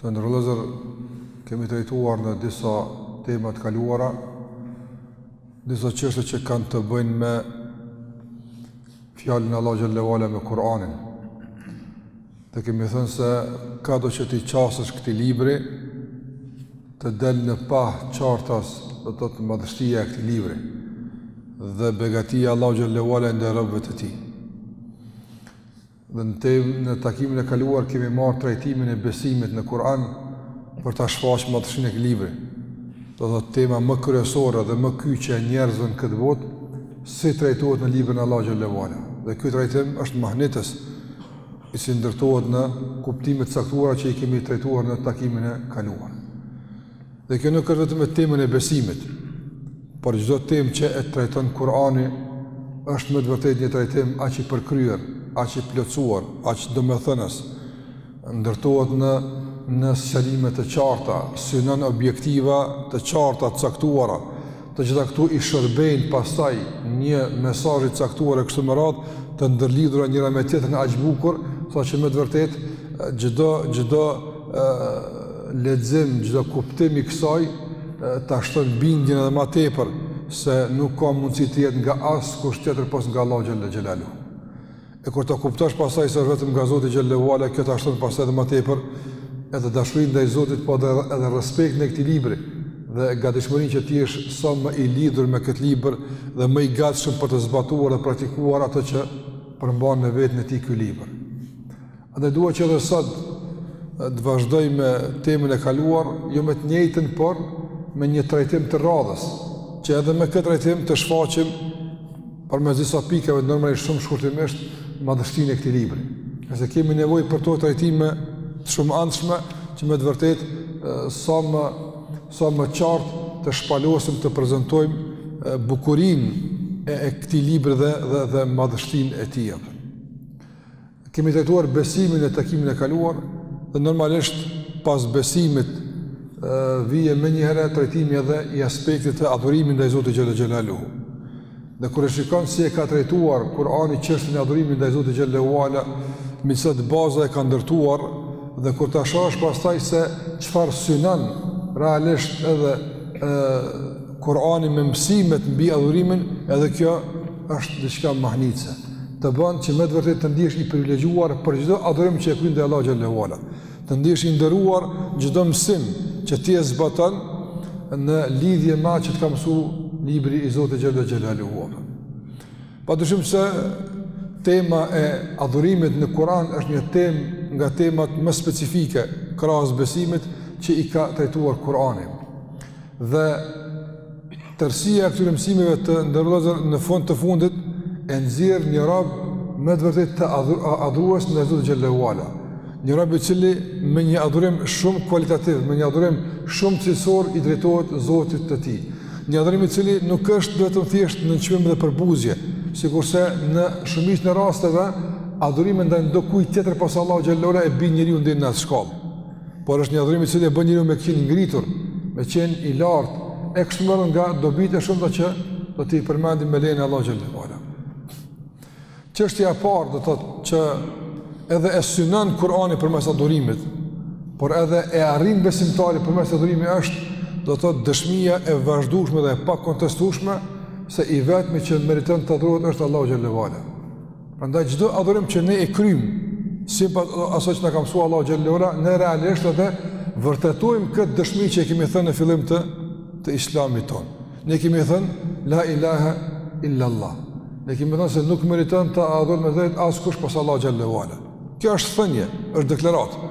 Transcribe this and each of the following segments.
Të nderuar vëllezër, kemi trajtuar në disa tema të kaluara, disa çështje që kanë të bëjnë me fjalën e Allahut xhelle ue ala, me Kur'anin. Dhe kemi thënë se kahdo që t'i qasesh këtij libri, të del në pah qartas do të thotë madhështia e këtij libri dhe begatia e Allahut xhelle ue ala ndaj robërve të tij. Dhe në tem në takimin e kaluar kemi marrë trajtimin e besimit në Kur'an për ta shfaqë madhështinë e këtij libri. Do të thotë tema më kryesore dhe më kyçe e njerëzve në këtë botë si trajtohet në librin e Allahut xhelle ue ala. Dhe ky trajtim është mahnitës, i cili ndërtohet në kuptime të caktuara që i kemi trajtuar në takimin e kaluar. Dhe kjo nuk është vetëm me temën e besimit, por çdo temë që e trajton Kurani është me të vërtetë një trajtim aq i përkryer, aq i plotësuar, aq domethënës. Ndërtohet në në shtrirje të qarta, synon objektiva të qarta të caktuara, Të gjitha këtu i shërbejnë pastaj një mesazhi të caktuar e kështu me radhë, të ndërlidhura njëra me tjetrën aq bukur, sa që me të vërtetë çdo çdo lexim, çdo kuptim i kësaj ta shton bindjen edhe më tepër se nuk ka mundësi të jetë nga askush tjetër pos nga Allahu xhelle xhelaluhu. E kur ta kuptosh pastaj se është vetëm nga Zoti xhelle ue ala, kjo ta shton pastaj edhe më tepër edhe dashurinë ndaj Zotit, po edhe edhe respektin e këtij libri dhe gatishmërinë që të jesh sa më i lidhur me këtë libër dhe më i gatshëm për të zbatuar dhe praktikuar ato që përmban në veten e tij ky libër. Dhe dua që edhe sot të vazhdoj me temën e kaluar, jo me të njëjtën, por me një trajtim të radhës, që edhe me këtë trajtim të shfaqim përmes disa pikave, normalisht shumë shkurtimisht, madhështinë e këtij libri. Sepse kemi nevojë për këto trajtime shumanëshme, që me të vërtetë sa më, sa më qartë të shpalosim të prezentojmë bukurinë e, e këtij libri dhe, dhe, dhe madhështinë e tij. Kemi trajtuar besimin në takimin e kaluar dhe normalisht pas besimit vjen menjëherë trajtimi edhe i aspektit të adhurimit ndaj Zotit xhelle xhelaluhu. Dhe kur e shikon si e ka trajtuar Kurani çështjen e adhurimit ndaj Zotit xhelle ue ala, mbi çfarë baza e ka ndërtuar, dhe kur ta shohësh pastaj se çfarë synon realisht edhe e, Kurani me mësimet mbi adhurimin, edhe kjo është diçka mahnitëse. të bën që me të vërtetë të ndihesh i privilegjuar për çdo adhurim që e kryen te Allahu xhel-le ve ala. Të ndihesh i nderuar çdo mësim që ti e zbaton në lidhje me atë që të ka mësu libri i Zotit xhel-le xhelaluhu. Padyshim se tema e adhurimit në Kur'an është një temë nga temat më specifike krahas besimit që i ka trajtuar Kur'ani. Dhe tërësia e këtyre mësimeve të nderuar vëllezër në fund të fundit e nxjerr një rob me të vërtetë të adhurues ndaj Zotit xhel-le ve ala. Një rob i cili me një adhurim shumë kualitativ, me një adhurim shumë cilësor i drejtohet Zotit të tij. Një adhurim i cili nuk është vetëm thjesht nënçmim dhe përbuzje, sikurse në shumicën e rasteve adhurimi ndaj ndokujt tjetër pos Allahut xhel-le ve ala e bien njeriun deri në atë shkallë. por është një adhurim i cili e bën njeriun me qenë i ngritur, me qenë i lartë, e kështu me radhë nga dobitë e shumta që do t'i përmendim me lejen e Allahut xhel-le ve ala. Çështja e parë do të thotë që edhe e synon Kurani përmes adhurimit, por edhe e arrin besimtari përmes adhurimit është do të thotë dëshmia e vazhdueshme dhe e pakontestueshme se i vetmi që meriton të adhurohet është Allahu xhel-le ve ala. Prandaj çdo adhurim që ne e kryjmë sipas asaj që na ka mësu Allahu xhel-le ve ala, ne realisht edhe vërtetojmë këtë dëshmi që e kemi thënë në fillim të të Islamit tonë. Ne kemi thënë la ilaha illa Allah. Ne kemi thënë se nuk meriton të adhurohet me të drejtë askush pos Allahut xhel-le ve ala. Kjo është thënie, është deklaratë.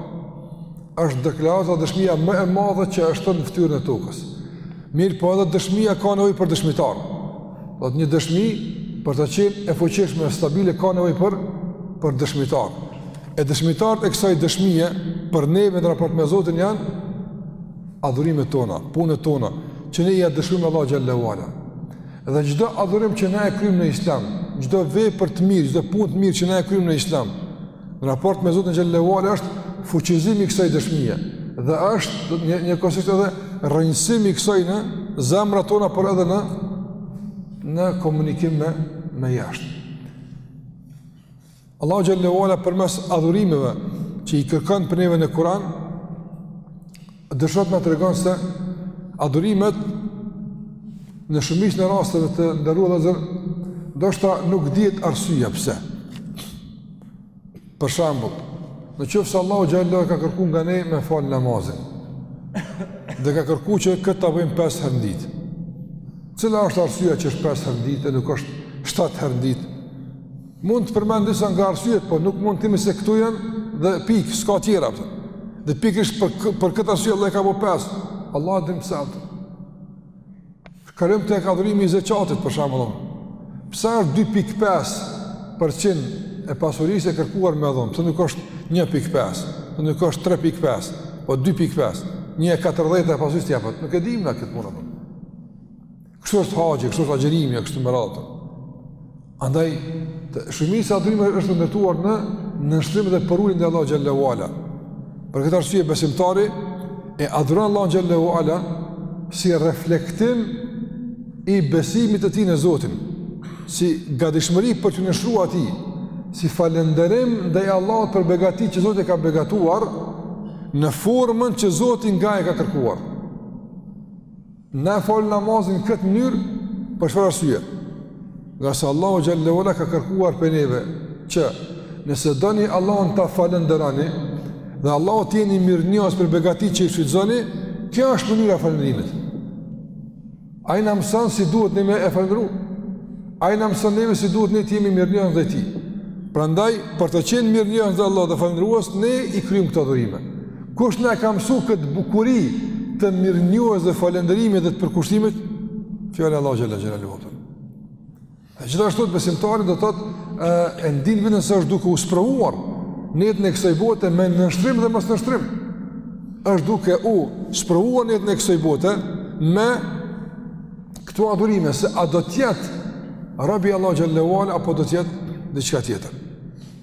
Është deklarata dhe dëshmia më e madhe që është thënë në fytyrën e tokës. Mirëpo edhe dëshmia ka nevojë për dëshmitar. Do të thotë një dëshmi për të qenë e fuqishme e stabile ka nevojë për për dëshmitar. E dëshmitarët e kësaj dëshmie për neve në raport me Zotin janë adhurimet tona, punët tona, që ne ja dëshmojmë Allahut xhel-le ve ala. Dhe çdo adhurim që ne e kryjmë në Islam, çdo vepër të mirë, çdo punë të mirë që ne e kryjmë në Islam, Në raport me Zotin xhel-le ve ala është fuqizim i kësaj dëshmie dhe është një, njëkohësisht edhe rrënjësim i kësaj në zemrat tona por edhe në në komunikim me, me jashtë. Allahu xhel-le ve ala përmes adhurimeve që i kërkon prej neve në Kur'an, Dëshiron të na tregon se adhurimet në shumicën e rasteve të nderuar vëllezër, ndoshta nuk dihet arsyeja pse. Për shembull, në qoftë se Allahu xhel-le ve ala ka kërku nga ne me falë namazin, dhe ka kërku që këtë ta bëjmë 5 herë në ditë. Cila është arsyeja që është 5 herë në ditë e nuk është 7 herë në ditë? Mund të përmend disa nga arsyet, po nuk mund të themi se këtu janë dhe pikë, s'ka tjera atë. Dhe pikërisht për për këtë arsye Allahu e ka bo pesë. Allah e din pse atë. Kalojmë tek adhurimi i zeqatit për shembull. Pse është 2.5 për qind e pasurisë e kërkuar me dhon, pse nuk është 1.5, pse nuk është 3.5, po 2.5, 1.40 e pasurisë të jepet, po nuk e dimë na këtë punë. Kështu është haxhi, kështu është agjërimi, kështu me radhë. Andaj shumica e adhurimeve është ndërtuar në nënshtrim dhe përulje ndaj Allahut xhele ve ala. Për këtë arsye besimtari e adhuron Allahun xhele ve ala si reflektim i besimit të tij në Zotin, si gatishmëri për t'u nënshtruar atij, si falënderim ndaj Allahut për begatitë që Zoti e ka begatuar në formën që Zoti na e ka kërkuar. Na e falim namazin n'këtë mënyrë për çfarë arsye? Ngase Allahu xhele ve ala ka kërkuar prej neve që nëse doni Allahun ta falënderoni dhe Allahut t'i jeni mirënjohës për begatitë që i shfrytëzoni, kjo është mënyra e falënderimit. Ai na mëson si duhet ne me e falënderu. Ai na mëson neve si duhet ne të jemi mirënjohës ndaj tij. Prandaj, për të qenë mirënjohës ndaj Allahut dhe falënderues, ne i kryjmë këto adhurime. Kush na e ka mësu këtë bukuri të mirënjohjes dhe falënderimit dhe të përkushtimit? Fjala e Allahut xhele ve ala. Gjithashtu besimtari do të thotë e ndien veten se është duke u sprovuar në jetën e kësaj bote me nënshtrim dhe mosnënshtrim, është duke u sprovuar në jetën e kësaj bote me këto adhurime se a do të jetë rob i Allahut xhele ve ala apo do të jetë diçka tjetër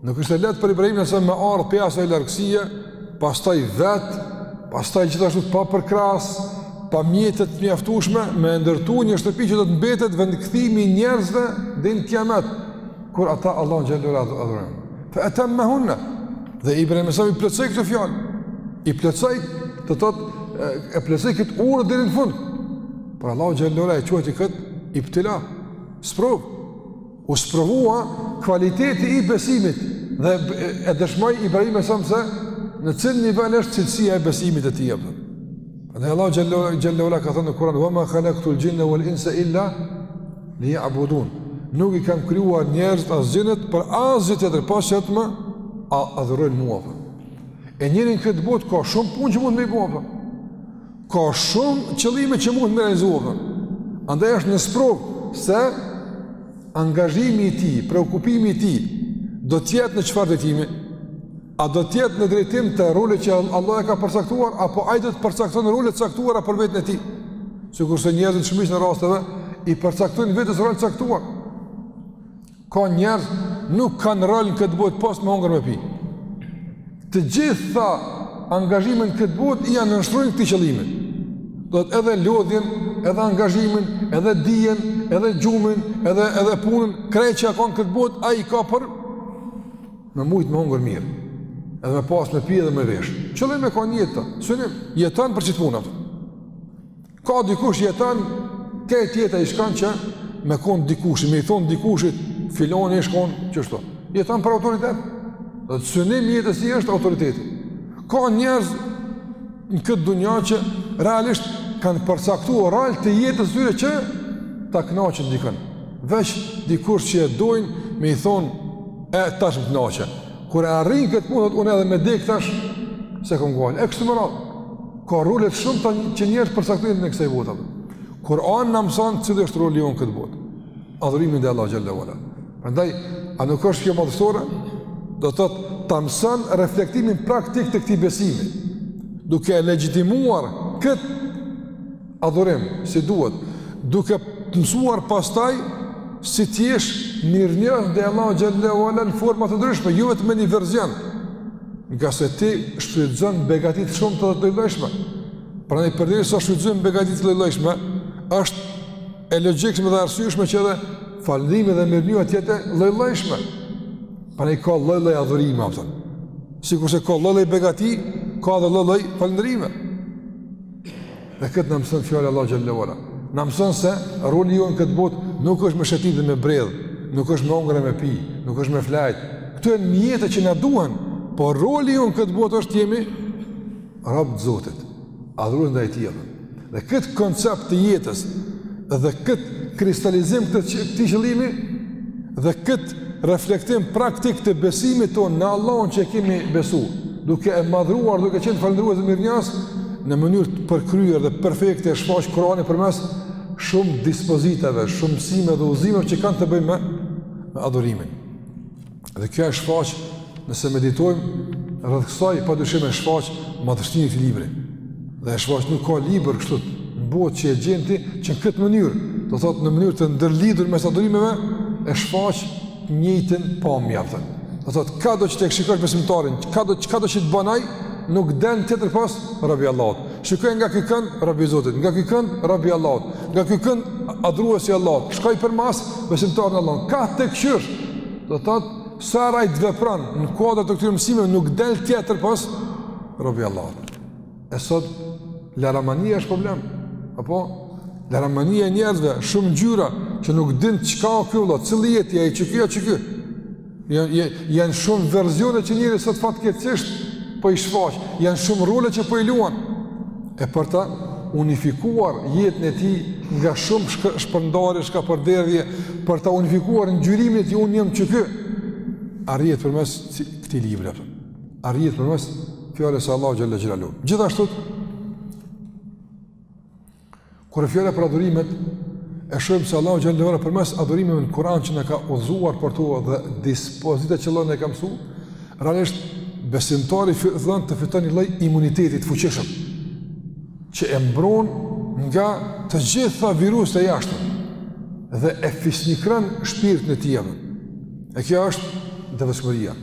Nuk ishte lehtë për Ibrahimin alejhi selam me ardhë prej asaj largësie, pastaj vetë, pastaj gjithashtu pa përkrahës, pa mjete të mjaftueshme, me ndërtu një shtëpi që do të mbetet vendkthimi i njerëzve deri në kiamet, kur ata Allahun xhele ve ala e adhurojnë. Fe etemmehunne, dhe Ibrahimi alejhi selam i plotësoi këto fjalë, i plotësoi, do të thotë e plotësoi këtë urdhër deri në fund, por Allahu xhele ve ala e quajti këtë ibtila, sprovë, U sprovua kvaliteti i besimit dhe e dëshmoi Ibrahimi alejhi selam se në cilin nivel është cilësia e besimit të tij. Prandaj Allahu xhele ve ala ka thënë në Kuran, Ve ma halaktul xhinne vel inse illa li jabudun. Nuk i kam krijuar njerëzit as xhinët për asgjë tjetër, pos që të më adhurojnë mua. Për. E njeriu në këtë botë ka shumë punë që mund me i bo. Për. Ka shumë qëllime që mundet me i realizu. Andaj është në sprovë se angazhimi i tij, preokupimi i tij do të jetë në çfarë drejtimi? A do të jetë në drejtim të rolit që Allahu e ka përcaktuar apo ai do të përcakton role të caktuara për veten e tij? Sikurse njerëzit shumicën e rasteve i përcaktojnë vetes role të caktuara. Ka njerëz nuk kanë rol në këtë botë pos me hongër me pi. Të gjitha angazhimin këtë botë i janë nënshtrojnë këtij qëllimi. Do thotë edhe lodhjen, edhe angazhimin, edhe dijen, edhe gjumin, edhe, edhe punën, krejt çka kan këtë botë, ai ka për me mujtë me hongër mirë. Edhe me pas me pi edhe me veshë. Qëllim e ka qeta, synim, jeton për qit punë. Ka dikush jeton këtë jetë ai veç kon që me kon dikushi, me i thon dikushit filoni është kon qështu. Jeton për autoritet. Do thotë synim jetës i është autoriteti. Ka njerëz në këtë dunja që realisht kanë përcaktuar rol të jetës së tyre që ta kënaqin dikon. Veç dikush që e dojnë me i thon e tash më kënaqe. Kur e arrin këtë punë, thotë unë edhe me dek tash s'e kam gajle. E kështu me radhë. Ka role të shumta që njerëz përcaktojnë të kësaj bote. Kur'ani na mëson cili është roli jonë këtë botë. Adhurimi ndaj Allahut xhelle ve ala. Prandaj, a nuk është kjo madhështore? Do të thotë ta mëson reflektimin praktik të këtij besimi, duke e legjitimuar këtë adhurim si duhet, duke të mësuar pastaj si të jesh mirënjohës ndaj Allahut xhelle ve ala në forma të ndryshme, jo vetëm me një version. Ngase ti shfrytëzon begati të shumta dhe të llojllojshme. Prandaj përderisa shfrytëzon begati të llojllojshme, është e logjikshme dhe arsyeshme që edhe falënderimi dhe mirënjohja të jetë e llojllojshme. Prandaj ka lloj-lloj adhurime atë. Sikurse ka lloj-lloj begati, ka edhe lloj-lloj falënderime. Dhe këtë na mëson fjala Allahut xhelle ve ala. Na mëson se roli jonë këtë botë nuk është me shëtit dhe me bredh, nuk është me hongër me pi, nuk është me flejt. Këto janë mjete që na duhen, por roli jonë këtë botë është të jemi rob të Zotit. Adhurues ndaj Tij. Dhe këtë koncept të jetës dhe këtë kristalizim të këtij qëllimi dhe këtë reflektim praktik të besimit tonë në Allahun që e kemi besu, duke e madhëruar, duke qenë falënderues dhe mirënjohës, në mënyrë të përkryer dhe perfekte e shfaq Kurani përmes shumë dispozitave, shumë mësimeve dhe udhëzimeve që kanë të bëjnë me, me adhurimin. Dhe kjo e shfaq Nëse meditojmë rreth kësaj, padyshim e shfaq madhështinë e këtij libri. Dhe e shfaq nuk ka libër kështu në botë që e gjen ti që në këtë mënyrë, do thotë në mënyrë të ndërlidhur mes adhurimeve, e shfaq të njëjtën pamje atë. Do thotë kado që të shikosh besimtarin, ka do çkado që të bën ai, nuk del tjetër pos rob i Allahut. Shikoje nga ky kënd rob i Zotit, nga ky kënd rob i Allahut, nga ky kënd adhurues i Allahut. Shkoj për mas besimtar në Allahun. Kah ta kqyrsh. Do thot sa rrit e vepron në kuadër të këtyre mësimeve nuk del tjetër pos rob i Allahut e sot laramania është problem apo laramania e njerëzve shumë ngjyra që nuk din çka o ky vëlla cili je ti a je ky a je ky janë jan shumë verzione që njeri sot fatkeqësisht po i shfaq janë shumë role që po i luan e për ta unifikuar jetën e tij nga shumë shk shpërndarje, shkapërderdhje, për ta unifikuar ngjyrimin e tij, unë jam që ky, arrihet përmes këtij libri, arrihet përmes fjalës së Allahut xhelle xhelaluhu. Gjithashtu, Kur është fjala për adhurimet, e shohim se Allahu xhalla ue ala përmes adhurimeve në Kur'an që na ka udhëzuar për to dhe dispozitat që Allahu na ka mësuar, realisht besimtari fillon të fitojë një lloj imuniteti të fuqishëm që e mbron nga të gjitha viruset e jashtme dhe e fisnikron shpirtin e tij. E kjo është devotshmëria,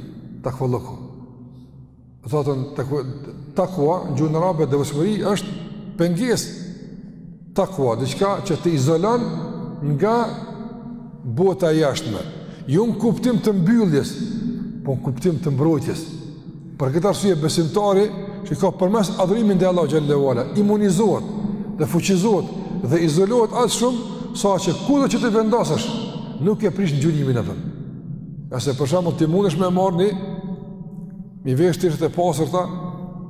takvallëku. Thotë takua, në gjuhën arabe devotshmëri është pengesë takua, diçka që të izolon nga bota e jashtme. Jo në kuptim të mbylljes, po në kuptim të mbrojtjes. Për këtë arsye besimtari që ka përmes adhurimit ndaj Allahut xhelle ue ala, imunizohet dhe fuqizohet dhe izolohet aq shumë, saqë kudo që ta vendosësh, nuk e prish ngjyrimin e tij. Ngase për shembull ti mundesh me marrë me u veshë të pastërta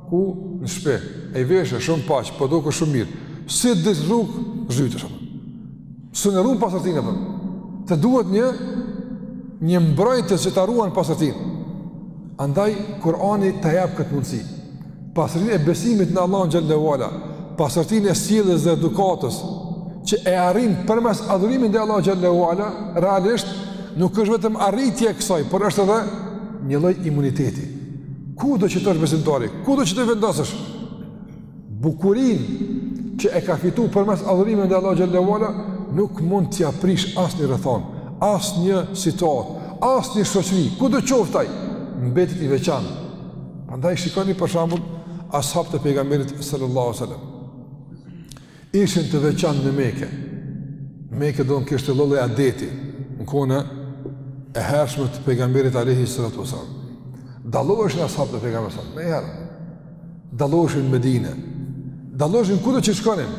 ku në shpi, e i vesh shumë paqë, po duket shumë mirë, si të dilsh rrugë, zhytesh. S'mun e ruan pastërtinë e parë, të duhet një, një mbrojtje që ta ruan pastërtinë. Andaj Kur'ani ta jep këtë mundësi. Pastërtinë e besimit në Allahun xhelle ue ala, pastërtinë e sjelljes dhe edukatës që e arrin përmes adhurimit ndaj Allahut xhelle ue ala, realisht nuk është vetëm arritje e kësaj, por është edhe një lloj imuniteti. Kudo që të jetojë besimtari, kudo që ta vendosësh Bukurinë që e ka fituar përmes adhurimit ndaj Allahut xhelle ue ala nuk mund t'ia prish asnjë rrethanë, asnjë situatë, asnjë shoqëri, kudo qoftë ai, mbetet i veçantë. Prandaj shikoni për shembull ashabët e pejgamberit sallallahu alajhi wasallam. Ishin të veçantë në Mekë. Mekë domethënë kështu lloj adeti në kohën e hershme të pejgamberit alajhi salatu wasallam. Dalloheshin ashabët e pejgamberit sallallahu alajhi wasallam. dalloheshin në Medinë, dalloheshin kudo që shkonin,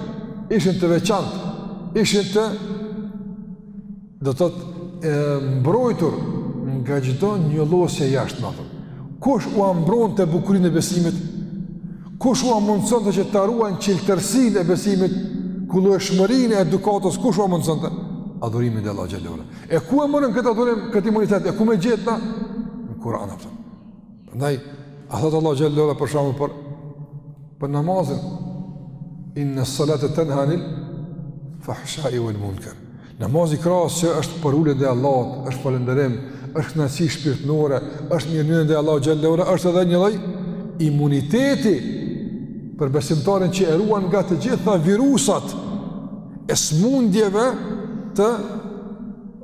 ishin të veçantë, ishin të do të thotë e mbrojtur nga çdo njollosje e jashtme, me thënë. Kush ua mbronte bukurinë e besimit? Kush ua mundësonte që ta ruajnë çiltërsinë e besimit? Kullueshmërinë e edukatës, kush ua mundësonte? Adhurimi ndaj Allahut xhelle ve ala. E ku e merrnin këtë adhurim, këtë imunitet? E ku me gjet na? Në Kur'an, apo. Ndaj, a thotë Allahu xhelle ve ala për shembull për namazin, inne salate tenha anil fahshai uel munker. Namazi krahas që është përulje ndaj Allahut, është falënderim, është knaqsi shpirtnore, është mirënjohje ndaj Allahut xhelle ve ala, është edhe një lloj imuniteti për besimtarin që e ruan nga të gjitha virusat e smundjeve të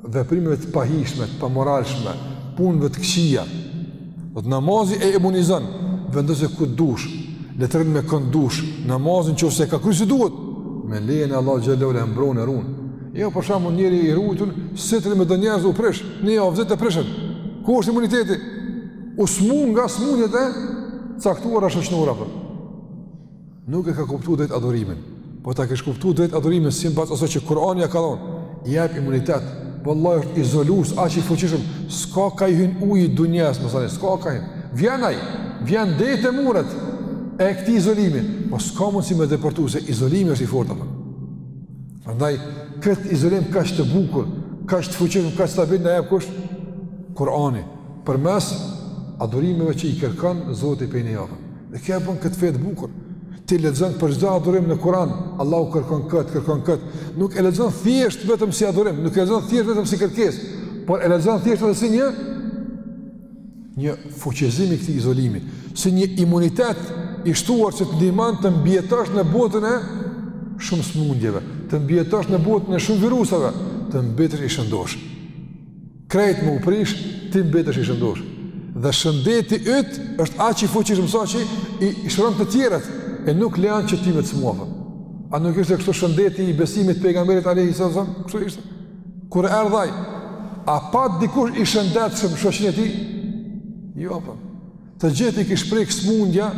veprimeve të pahijshme, të pamoralshme, punëve të këqija. Do të thotë namazi e imunizon, vendose ku dush, le të rrin me kënd dush, namazin qoftë se e ka kry si duhet, me lejen e Allahut xhelle ve ala e mbron, e ruan. Jo për shembull njeri i ruajtur, si t'rrin me do njerëz u prish, njerëzit e prishën. Ku është imuniteti? U smu nga smundjet e caktuara shoqërore, apo. Nuk e ka kuptu drejt adhurimin. Po ta kish kuptu drejt adhurimin, simbas asaj që Kurani ia ka dhonë, jep imunitet, vallahi është izolues, aq i fuqishëm, s'ka ka i hyn uji i dunjasë, me thanë, s'ka ka i hyn. Vjen ai, vjen deri te muret e këtij izolimi, po s'ka mundsi me depërtu, se izolimi është i fort, apër. Andaj, këtë izolim kaq të bukur, kaq të fuqishëm, kaq stabil na jep kush? Kurani, përmes adhurimeve që i kërkon Zoti prej neve Dhe kjo e bën këtë fe të bukur. Ti lexon për çdo adhurim në Kur'an, Allahu kërkon kët, kërkon kët. Nuk e lexon thjesht vetëm si adhurim, nuk e lexon thjesht vetëm si kërkesë, por e lexon thjesht edhe si një një fuqizim i këtij izolimi, si një imunitet i shtuar që të ndihmon të mbijetosh në botën e shumë smundjeve, të mbijetosh në botën e shumë virusave, të mbetesh i shëndoshë. krejt me u prish, ti mbetesh i shëndosh. Dhe shëndeti yt është aq i fuqishëm sa që i shëron të tjerët e nuk lejon që ty me të smu, apo. A nuk ishte kështu shëndeti i besimit të pejgamberit alejhi selam? Kështu ishte. Kur erdh ai, a pat dikush i shëndetshëm n'shoqni e tij? Jo, po. Të gjithë i kish prek smundja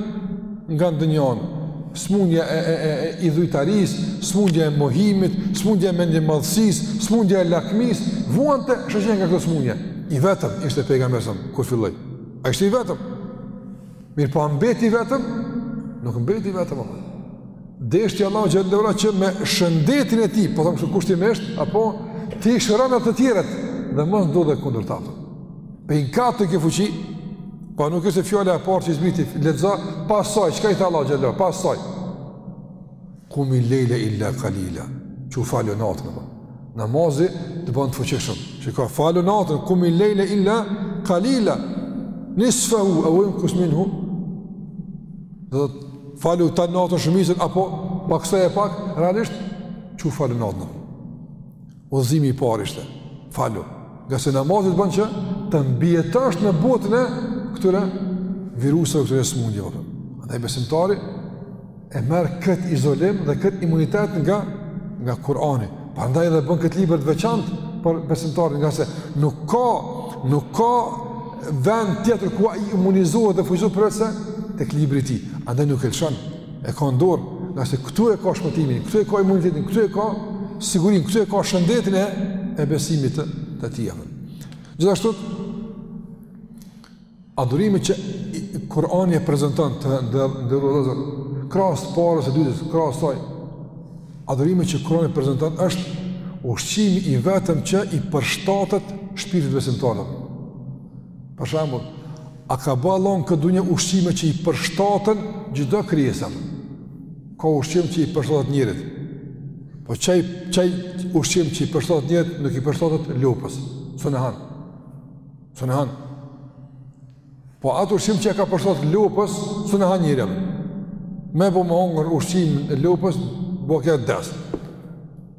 nga ndonjë anë. Smundja e e e, e idhujtarisë, smundja e mohimit, smundja e mendjemadhësisë, smundja e lakmisë, vuante shoqnia nga këto smundje. I vetëm ishte pejgamberi alejhi selam kur filloi. Ai ishte i vetëm. Mirëpo a mbeti i vetëm, nuk mbeti i vetëm. Deshti Allahu xhelle ve ala që me shëndetin e tij, po thom kështu kushtimisht, apo t'i shëron ai të tjerët, dhe mos ndodh e kundërta, apo. Bën që të kesh fuqi, pa po nuk është e fjala e parë që i zbriti, lexo, pas saj, çka i tha Allah xhele, pas saj. Kumil lejle illa kalila, çu falu natën, dhe. Namazi të bën të fuqishëm, çu falu natën, kumil lejle illa kalila, nisfehu, evinkus minhu, dhe falu natën shumicën, apo, pakësoje pak, realisht, çu falu natën, dhe. Udhëzimi i parë ishte, falu, ngase namazi t'bën që të mbijetosh në botën e këtyre viruseve, këtyre smundjeve. Andaj besimtari e merr këtë izolim dhe këtë imunitet nga, nga Kurani. Prandaj edhe bën këtë libër të veçantë për besimtarin, ngase nuk ka, nuk ka vend tjetër ku ai imunizohet dhe fuqizohet përveçse, tek libri i tij. Andaj nuk e lëshon. E ka në dorë, ngase këtu e ka shpëtimin, këtu e ka imunitetin, këtu e ka sigurinë, këtu e ka shëndetin e, e besimit të, të tij. Gjithashtu, adhurimi që Kurani e prezenton të nderuar vëllezër, krahas të parës e dytës, krahas saj, adhurimi që Kurani e prezenton është ushqimi i vetëm që i përshtatet shpirtit besimtar. Për shembull, A ka ba Allahu në këtë dunja ushqime që i përshtaten çdo krijese? Ka ushqim që i përshtatet njerit. Po qaj, qaj ushqim që i përshtatet njerit, nuk i përshtatet lopës. S'un e han. S'un e han. Po atë ushqim që ia ka përshtat lopës, s'un e han njeri. Me bo me hongër ushqimin e lopës, boka des.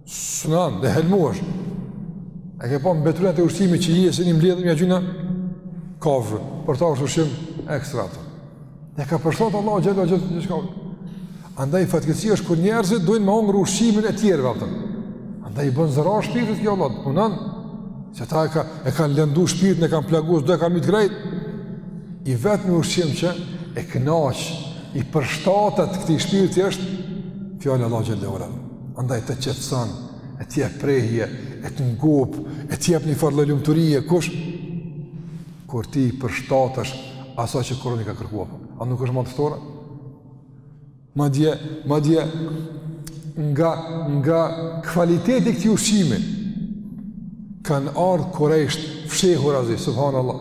S'un e han, edhe helm u është. E ke pa mbeturinat e ushqimit që i e shtin i mbledhim për gjana kafshë, për ta është ushqim ekstra të. E ka përshtat Allahu gjithë, gjithë, gjithë, gjithë, Andaj fatkeqësia është kur njerëzit duin me hongër ushqimin e tjerëve. Andaj i bën zarar shpirtit kjo Allah, punon. Se ta e ka e kanë lëndu shpirtin, e kanë plagos, do e kanë mbyt krejt. I vetmi ushqim që e kënaq, i përshtatet këtij shpirti është fjala e Allahut xhele shanuhu Andaj të qetëson, e të jep prehje, e të ngop, e të jep njëfarë lloj lumturie, kush? Kur ti i përshtatesh asaj që Kurani ka kërkuar. A nuk është madhështore? Madje, madje, nga, nga kvaliteti i këtij ushqimi, kanë ardhë kurejshët, fshehurazi, subhanallah,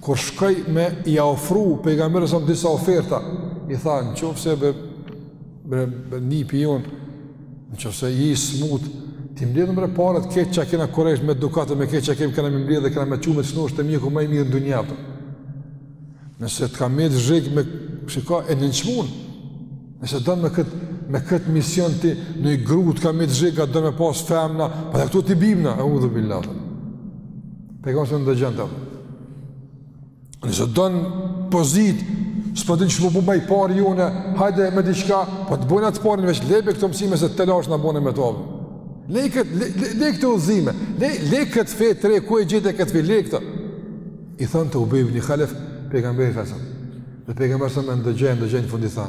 Kur shkoj me ia ofru pejgamberit sa disa oferta, i tha në qoftë se be be, be nipi jon, në qoftë se je i smut, t'i mbledhim paret krejt çka kena Kurejsh me dukatë me krejt çka kemi kena me mbledh dhe kena me t'çu me t'shnosh te mjeku më i mirë në dunja po. Nëse të ka met zhig me shiko e nënçmuar. Nëse don me kët me kët mision ti në gru të ka met zhig do me pas femna, po këtu t'i bim na, eudhubilah. Pejgamberi sa ndëgjon ta. Nëse don pozit, s'po din çfarë po bëj parë jonë, hajde me diçka, po të bojna të parin veç le bre këto mësime se telashe na bone me to. Le kët le, le, le këto udhëzime, le le kët fe bre ku e gjete kët fe le këto. I thonte Ubej ibn Khalaf pejgamberit sa. Dhe pejgamberi sa e ndëgjoi, ndëgjoi në fund i tha.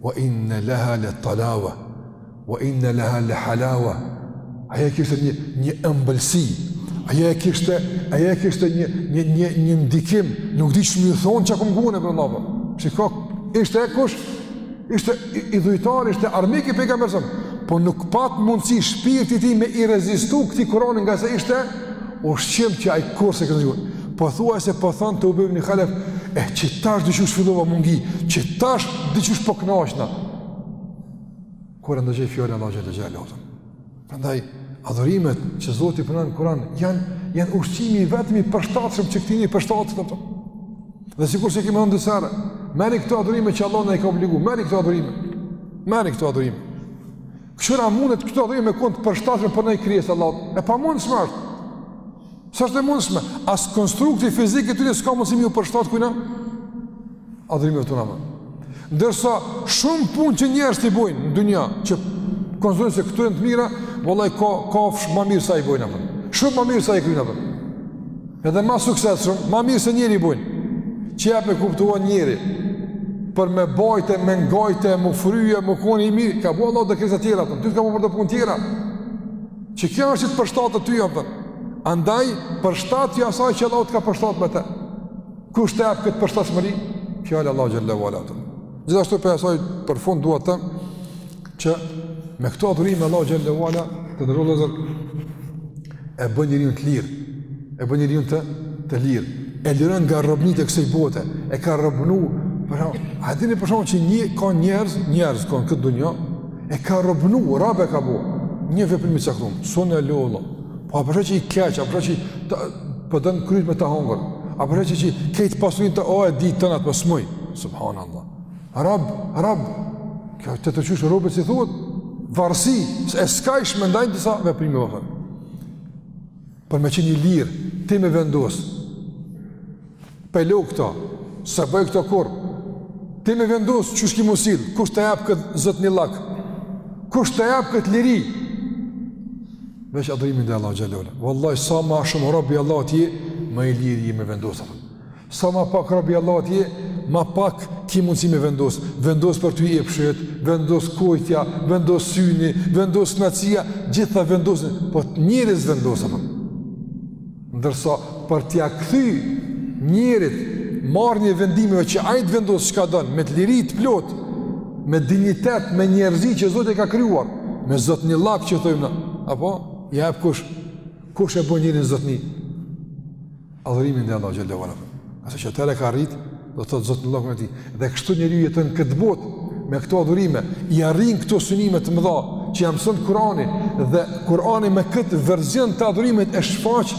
Wa inna laha la talawa wa inna laha la halawa. Ajo kishte një një ëmbëlsi. Ajo kishte, ajo kishte një një një një ndikim, nuk di qysh me ju thon çka kum ngu për Allah. Shikoj, ishte kush? Ishte i, idhujtar, ishte armik i pejgamberit. Po nuk pat mundësi shpirti i tij me i rezistu këtij Kur'ani nga se ishte Ushqim që ai kurrë s'e kishte dëgjuar. Po thuajse po thonte Ubej ibn Khalaf, e eh, qe tash diqysh fillova m'u ngi, qe tash diqysh po kënaqna. Kur e ndëgjej fjalën e Allahut xhele xhelaluhu. Prandaj adhurimet që Zoti punon në Kur'an janë janë ushqimi i vetëm i përshtatshëm që këtij i përshtatet ato. Dhe sikurse kemi thënë disa herë, merri këto adhurime që Allah na i ka obliguar, merri këto adhurime. Merri këto adhurime. Kqyr a mundet këto adhurime me konë të përshtatshme për ndonjë krijesë t'Allahut, e pamundshme është. S'është e mundshme, as konstrukti fizik i tyne s'ka mundësi me ju përshtatë kurrnja adhurimit tonë. Ndërsa shumë punë që njerëzit i bojnë në dunja, që konsiderojnë se këto janë të mira, vallahi ka, kafshë ma mirë sa i bojnë, apër. shumë ma mirë sa i kryjnë. Apër. Edhe ma suksesshëm, ma mirë se njeri i bojnë, që jep me kuptu, njeri, për me bajtë, me ngajtë, m'u fry, me kon i mirë, ka bo Allahu edhe krijesa tjera, për, ty të ka bo për do punë tjera, që kjo është që të përshtatet ty, a kupton, andaj përshtatju asaj që Allahu të ka përshtatë me te, kush ta jep këtë përshtatshmëri, fjala e Allahut xhele ve ala. Gjithashtu prej asaj për fund duhet të, Që me këto adhurime Allahu xhele ve ala të nderuar vëllezër e bën njeriun të lirë, e bën njeriun të të lirë, e liron nga robnit e kësaj bote, e ka robnu, por a dini për shembull që ka njerëz, njerëz kanë këtë dunja, e ka robnu, rob e ka bo. Një veprim i caktuar, s'un e lo, lo. Po a po sheh që i keq, apo që po don kryt me ta hongër. Apo sheh që krejt pasurin të po e di, thot, ama s'muj. Subhanallahu. Rob, rob, kjo të të qysh robit si thuhet, varësi, se e s'ka qysh me i nda disa veprime, dhe thënë. Për me qenë i lirë, ti me vendosë, pe lo këto, s'e bëj këto kurrë, ti me vendosë qysh ki m'u sill, kush ta jep këtë zotnillak, kush ta jep këtë liri, veç adhurimi ndaj Allahut xhele ve ala. Vallahi, sa ma shumë rob i Allahut je, ma i lirë je me vendosë, dhe thënë. Sa ma pak rob i Allahut je, ma pak ki mundësi me vendos. Vendos për ty epshet, vendos kojtja, vendos syni, vendos knaqsia, gjitha vendosin, po njeri s'vendos, ama. Ndërsa, për t'ia kthy njerit marrjen e vendimeve që ai të vendos çka don, me liri të plotë, me dinjitet, me njerëzi që Zoti e ka krijuar, me zotnillak që thojmë na, apo, ia jep kush, kush e bo njerin zotni, Adhurimi ndaj Allahut xhelle ve ala. Asa që atëherë e ka arrit, do të thotë zotnillakun e tij. Dhe kështu njeriu jeton këtë botë me këto adhurime, i arrin këto synime të mëdha që ia mëson Kurani dhe Kurani me këtë version të adhurimit e shfaq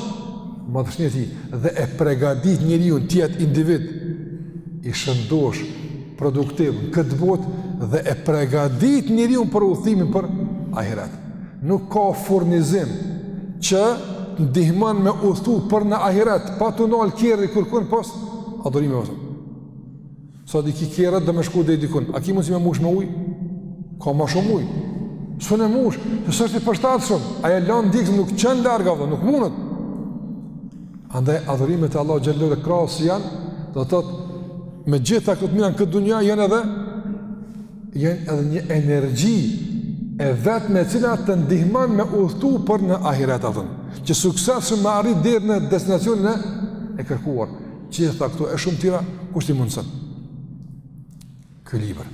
madhështinë e tij dhe e pregadit njeriun të jetë individ i shëndosh, produktiv në këtë botë dhe e pregadit njeriun për udhëtimin për ahiret. Nuk ka furnizim që ndihmon me udhëtu për në ahiret, pa t'u nal kerri kurkun pos adhurimeve, vllezër. Sot i ki kerret, do me shku deri dikun, a ki mundsi me mush me uj? Ka ma shumë uj. S'un e mush, se s'është i përshtatshëm, a e lan dikun nuk çon larg, vllezër, nuk mundet. Andaj adhurimet e Allahut xhelle ve ala krahas janë, do të thotë, me gjitha këto të mira n'këtë dunja janë edhe janë edhe një energji e vetme e cila të ndihmon me udhëtu për në ahiret atëm, që suksesshëm me arrit deri në destinacionin e, e kërkuar, të gjitha këto e shumë tjera, kush t'i mundëson? Ky libër,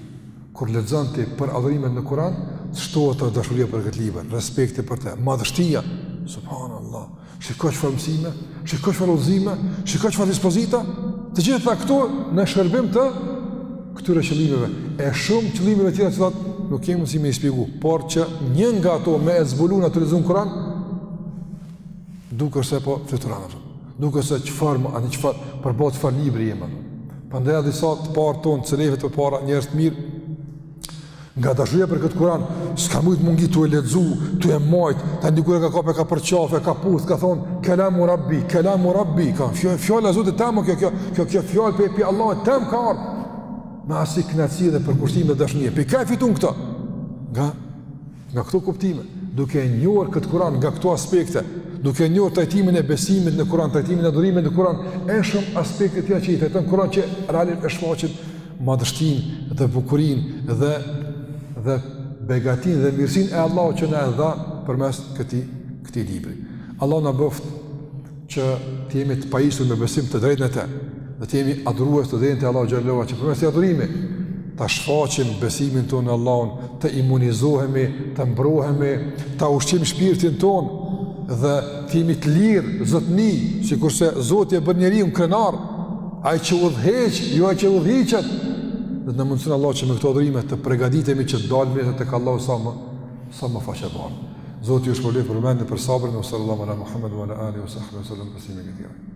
kur lexon ti për adhurimet në Kuran, shtohet dashuria për këtë libër, respekti për te, madhështia, subhanallah, Shiko çfarë mësime, shiko çfarë udhëzime, shiko çfarë dispozita, të gjitha këto në shërbim të këtyre qëllimeve. E shumë qëllimeve tjera të cilat nuk kemi mundësi me i shpjegu, por që një nga ato me e zbulu, a, tu lexu Kuran, duket se po fluturon ato, duket se çfarë mban, çfarë përmban, çfarë libri kemi ato. Prandaj disa të parë tonë, selefët përpara, njerëz të mirë, Nga dashuria për këtë Kur'an, s'ka mujt m'u ngi tu e lexu, tu e majt, tani dikur e ka kap, e ka përqafu, e ka puth, ka thonë, kelamu rabbi, kelamu rabbi, kjo fjala, fjala e Zotit tem, kjo, kjo, kjo, kjo fjalë prej, prej Allahut tem ka ardhë, me asi knaqsie dhe përkushtim dhe dashnie, prej kah i fiton këto, nga, nga këto kuptime, duke e njohur këtë Kur'an, nga këto aspekte, duke e njohur trajtimin e besimit në Kur'an, trajtimin e adhurimit në Kur'an, e shumë aspekte tjera që i trajton Kur'ani që realisht e shfaqin madhështinë dhe bukurinë dhe dhe begatinë dhe mirësinë e Allahut që na e dha përmes këtij këtij libri. Allahu na bëftë që të jemi të pajisur me besim të drejtë në të, dhe të jemi adhurues të drejtë të Allahut xhelle që përmes adhurimit ta shfaqim besimin tonë në Allahun, të imunizohemi, të mbrohemi, ta ushqim shpirtin tonë dhe të jemi të lirë zotni, sikurse Zoti e bën njeriun krenar Ai që udhëheq, jo ai që udhëhiqet. Dhe të na mundëson Allah që me këto adhurime të pregaditemi që të dalim te Allahu sa më, sa më faqebardhë. Zoti ju shpërbleftë për vëmendjen, për sabrin, wa sallallahu ala Muhammedin wa ala alihi, wa sallallahu ala sallam, pësime në tjera.